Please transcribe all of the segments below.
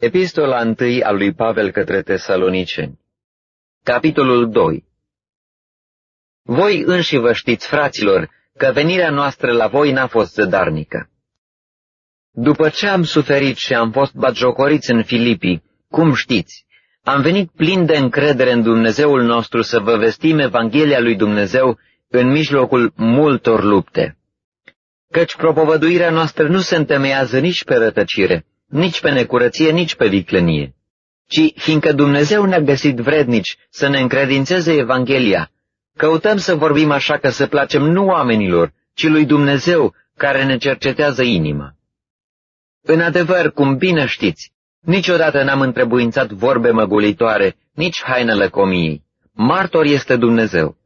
Epistola 1 a lui Pavel către Tesaloniceni Capitolul 2 Voi înși vă știți, fraților, că venirea noastră la voi n-a fost zădarnică. După ce am suferit și am fost batjocoriți în Filipii, cum știți, am venit plin de încredere în Dumnezeul nostru să vă vestim Evanghelia lui Dumnezeu în mijlocul multor lupte. Căci propovăduirea noastră nu se întemeiază nici pe rătăcire, nici pe necurăție, nici pe viclănie, ci fiindcă Dumnezeu ne-a găsit vrednici să ne încredințeze Evanghelia, căutăm să vorbim așa că să placem nu oamenilor, ci lui Dumnezeu care ne cercetează inima. În adevăr, cum bine știți, niciodată n-am întrebuințat vorbe măgulitoare, nici hainele comiei. Martor este Dumnezeu.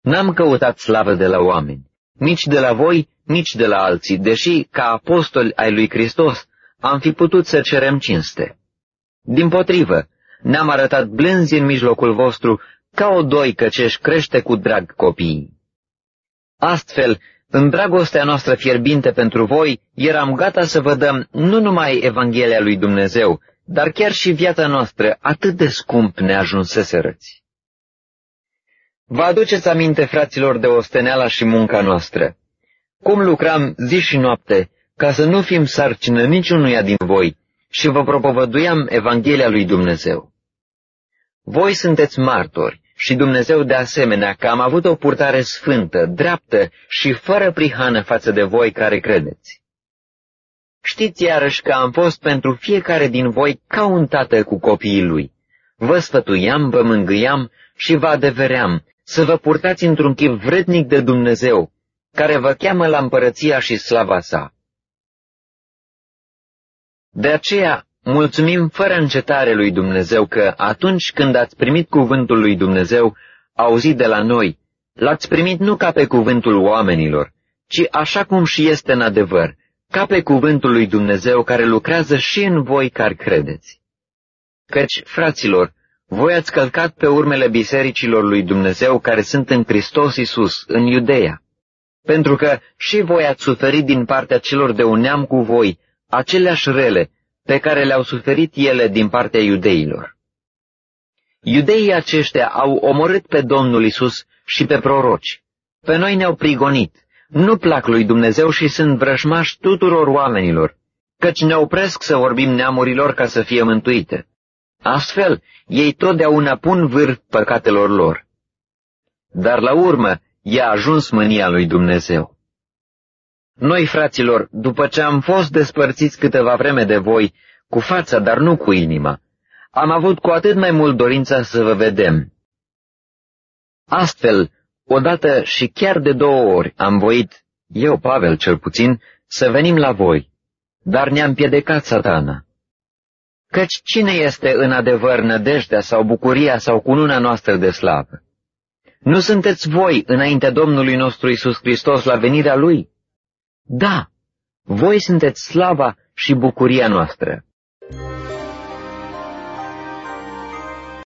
N-am căutat slavă de la oameni, nici de la voi, nici de la alții, deși, ca apostoli ai lui Hristos, am fi putut să cerem cinste. Din potrivă, ne-am arătat blânzi în mijlocul vostru ca o doică ce își crește cu drag copiii. Astfel, în dragostea noastră fierbinte pentru voi, eram gata să vă dăm nu numai Evanghelia lui Dumnezeu, dar chiar și viața noastră atât de scump ne ajunseserăți. Vă aduceți aminte, fraților, de osteneala și munca noastră. Cum lucram zi și noapte, ca să nu fim sarcină niciunuia din voi, și vă propovăduiam Evanghelia lui Dumnezeu. Voi sunteți martori și Dumnezeu de asemenea că am avut o purtare sfântă, dreaptă și fără prihană față de voi care credeți. Știți iarăși că am fost pentru fiecare din voi ca un tată cu copiii lui. Vă sfătuiam, vă mângâiam și vă adeveream să vă purtați într-un chip vrednic de Dumnezeu, care vă cheamă la împărăția și slava sa. De aceea, mulțumim fără încetare lui Dumnezeu că atunci când ați primit cuvântul lui Dumnezeu, auzit de la noi, l-ați primit nu ca pe cuvântul oamenilor, ci așa cum și este în adevăr, ca pe cuvântul lui Dumnezeu care lucrează și în voi care credeți. Căci, fraților, voi ați călcat pe urmele bisericilor lui Dumnezeu care sunt în Hristos Isus, în Iudeea, pentru că și voi ați suferit din partea celor de un neam cu voi aceleași rele pe care le-au suferit ele din partea iudeilor. Iudeii aceștia au omorât pe Domnul Isus și pe proroci. Pe noi ne-au prigonit, nu plac lui Dumnezeu și sunt vrășmași tuturor oamenilor, căci ne opresc să vorbim neamurilor ca să fie mântuite. Astfel, ei totdeauna pun vârf păcatelor lor. Dar la urmă, i-a ajuns mânia lui Dumnezeu. Noi, fraților, după ce am fost despărțiți câteva vreme de voi, cu fața, dar nu cu inima, am avut cu atât mai mult dorința să vă vedem. Astfel, odată și chiar de două ori am voit, eu, Pavel cel puțin, să venim la voi, dar ne-am piedecat satana. Căci cine este în adevăr nădejdea sau bucuria sau cununa noastră de slavă? Nu sunteți voi înaintea Domnului nostru Isus Hristos la venirea Lui? Da, voi sunteți slava și bucuria noastră.